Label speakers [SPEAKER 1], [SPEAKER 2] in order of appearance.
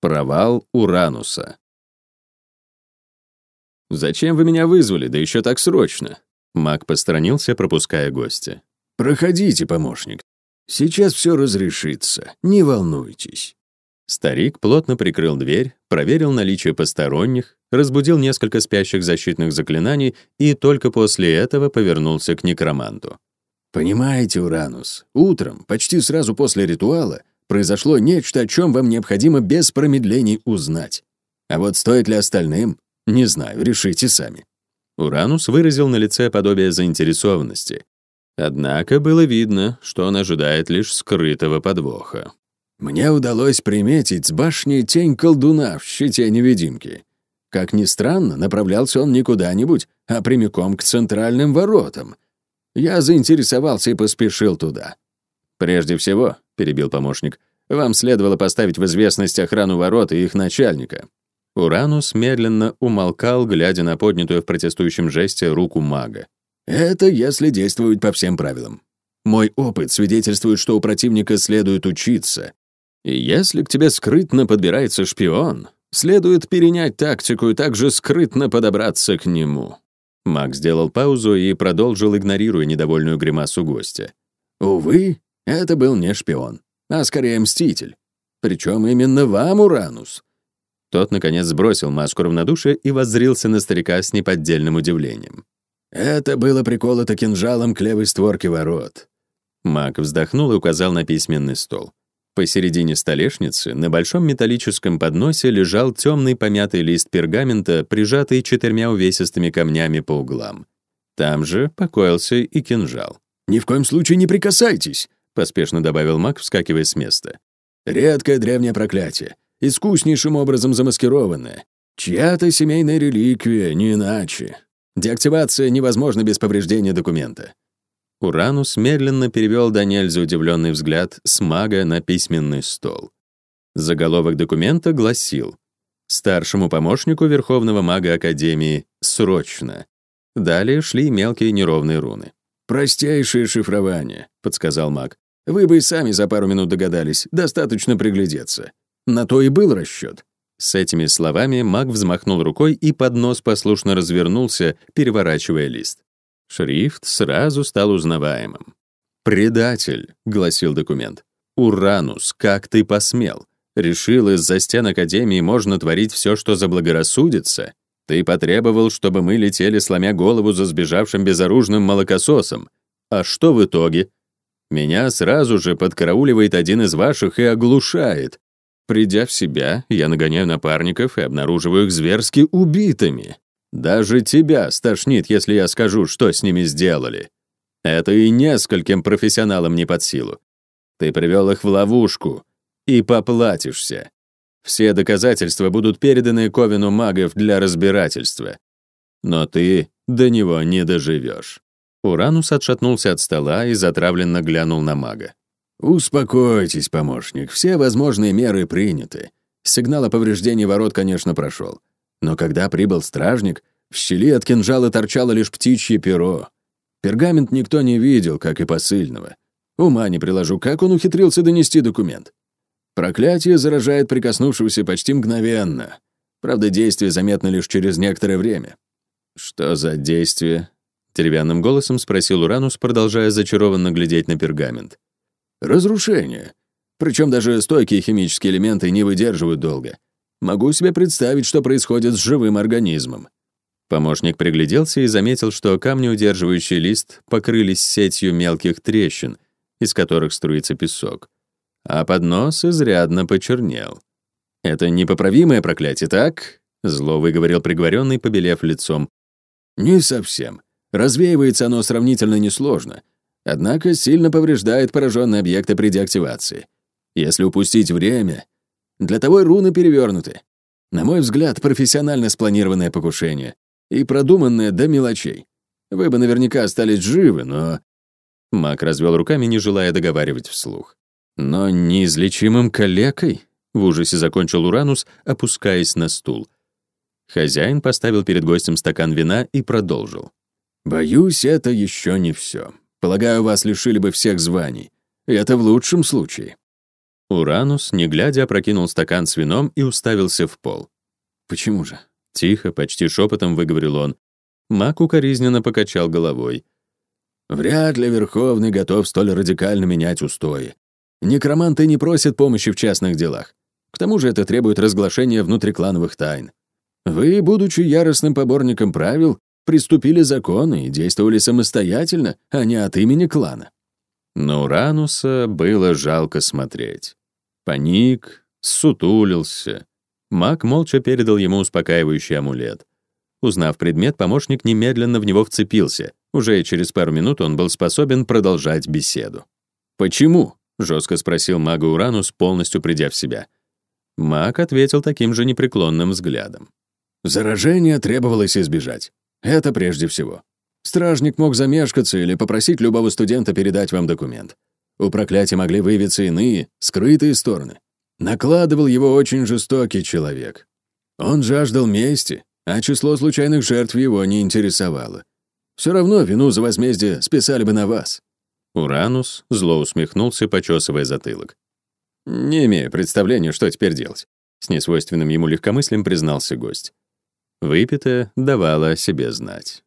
[SPEAKER 1] Провал Урануса. «Зачем вы меня вызвали, да еще так срочно?» Маг посторонился, пропуская гостя.
[SPEAKER 2] «Проходите, помощник. Сейчас все разрешится, не волнуйтесь».
[SPEAKER 1] Старик плотно прикрыл дверь, проверил наличие посторонних, разбудил несколько спящих защитных заклинаний и только после этого повернулся к некроманту.
[SPEAKER 2] «Понимаете, Уранус, утром, почти сразу после ритуала, произошло нечто, о чем вам необходимо без промедлений узнать. А вот стоит ли остальным, не знаю, решите сами».
[SPEAKER 1] Уранус выразил на лице подобие заинтересованности. Однако было видно, что он ожидает лишь скрытого подвоха.
[SPEAKER 2] «Мне удалось приметить с башни тень колдуна в щите невидимки. Как ни странно, направлялся он не куда-нибудь, а прямиком к центральным воротам. Я заинтересовался и поспешил туда.
[SPEAKER 1] «Прежде всего», — перебил помощник, «вам следовало поставить в известность охрану ворот и их начальника». Уранус медленно умолкал, глядя на поднятую в протестующем жесте руку мага.
[SPEAKER 2] «Это если действовать по всем правилам. Мой опыт свидетельствует, что у противника следует учиться. И если к тебе скрытно подбирается шпион, следует перенять тактику и также скрытно подобраться к нему».
[SPEAKER 1] Маг сделал паузу и продолжил, игнорируя недовольную гримасу гостя.
[SPEAKER 2] «Увы, это был не шпион, а скорее мститель. Причем именно вам, Уранус».
[SPEAKER 1] Тот, наконец, сбросил маску равнодушия и воззрился на старика с неподдельным удивлением.
[SPEAKER 2] «Это было приколото кинжалом к левой створке ворот».
[SPEAKER 1] Маг вздохнул и указал на письменный стол. Посередине столешницы на большом металлическом подносе лежал темный помятый лист пергамента, прижатый четырьмя увесистыми камнями по углам. Там же покоился и кинжал.
[SPEAKER 2] «Ни в коем случае не прикасайтесь!»
[SPEAKER 1] — поспешно добавил маг, вскакивая с места.
[SPEAKER 2] «Редкое древнее проклятие, искуснейшим образом замаскированное. Чья-то семейная реликвия, не иначе. Деактивация невозможна без повреждения документа.
[SPEAKER 1] Уранус медленно перевел до нельзя удивленный взгляд с мага на письменный стол. Заголовок документа гласил «Старшему помощнику Верховного мага Академии срочно». Далее шли мелкие неровные руны.
[SPEAKER 2] «Простейшее шифрование», — подсказал маг. «Вы бы и сами за пару минут догадались, достаточно приглядеться. На то и был расчет».
[SPEAKER 1] С этими словами маг взмахнул рукой, и поднос послушно развернулся, переворачивая лист. Шрифт сразу стал узнаваемым. «Предатель», — гласил документ. «Уранус, как ты посмел? Решил, из-за стен Академии можно творить все, что заблагорассудится? Ты потребовал, чтобы мы летели, сломя голову за сбежавшим безоружным молокососом. А что в итоге? Меня сразу же подкарауливает один из ваших и оглушает. Придя в себя, я нагоняю напарников и обнаруживаю их зверски убитыми. Даже тебя стошнит, если я скажу, что с ними сделали. Это и нескольким профессионалам не под силу. Ты привел их в ловушку и поплатишься. Все доказательства будут переданы Ковину магов для разбирательства. Но ты до него не доживешь. Уранус отшатнулся от стола и затравленно глянул на мага.
[SPEAKER 2] «Успокойтесь, помощник, все возможные меры приняты. Сигнал о повреждении ворот, конечно, прошел. Но когда прибыл стражник, в щели от кинжала торчало лишь птичье перо. Пергамент никто не видел, как и посыльного. Ума не приложу, как он ухитрился донести документ. Проклятие заражает прикоснувшегося почти мгновенно. Правда, действие заметно лишь через некоторое время.
[SPEAKER 1] «Что за действие?» — деревянным голосом спросил Уранус, продолжая зачарованно глядеть на пергамент.
[SPEAKER 2] «Разрушение. Причем даже стойкие химические элементы не выдерживают долго. Могу себе представить, что происходит с живым организмом».
[SPEAKER 1] Помощник пригляделся и заметил, что камни, удерживающие лист, покрылись сетью мелких трещин, из которых струится песок, а поднос изрядно почернел. «Это непоправимое проклятие, так?» — зло выговорил приговоренный, побелев лицом.
[SPEAKER 2] «Не совсем. Развеивается оно сравнительно несложно, однако сильно повреждает пораженные объекты при деактивации. Если упустить время, для того и руны перевернуты. На мой взгляд, профессионально спланированное покушение и продуманное до мелочей. Вы бы наверняка остались живы, но...»
[SPEAKER 1] Мак развел руками, не желая договаривать вслух.
[SPEAKER 2] «Но неизлечимым калекой?» — в ужасе закончил Уранус, опускаясь на стул.
[SPEAKER 1] Хозяин поставил перед гостем стакан вина и продолжил.
[SPEAKER 2] «Боюсь, это еще не все. Полагаю, вас лишили бы всех званий. И это в лучшем случае.
[SPEAKER 1] Уранус, не глядя, опрокинул стакан с вином и уставился в пол.
[SPEAKER 2] «Почему же?»
[SPEAKER 1] — тихо, почти шепотом выговорил он. Мак укоризненно покачал головой.
[SPEAKER 2] «Вряд ли Верховный готов столь радикально менять устои. Некроманты не просят помощи в частных делах. К тому же это требует разглашения внутриклановых тайн. Вы, будучи яростным поборником правил, приступили законы и действовали самостоятельно, а не от имени клана.
[SPEAKER 1] На Урануса было жалко смотреть. Паник, сутулился. Маг молча передал ему успокаивающий амулет. Узнав предмет, помощник немедленно в него вцепился. Уже через пару минут он был способен продолжать беседу. «Почему?» — жестко спросил мага Уранус, полностью придя в себя. Маг ответил таким же непреклонным взглядом.
[SPEAKER 2] Заражение требовалось избежать. Это прежде всего. Стражник мог замешкаться или попросить любого студента передать вам документ. У проклятия могли выявиться иные, скрытые стороны. Накладывал его очень жестокий человек. Он жаждал мести, а число случайных жертв его не интересовало. Все равно вину за возмездие списали бы на вас.
[SPEAKER 1] Уранус зло усмехнулся, почесывая затылок. «Не имею представления, что теперь делать», — с несвойственным ему легкомыслием признался гость. Выпитое давало о себе знать.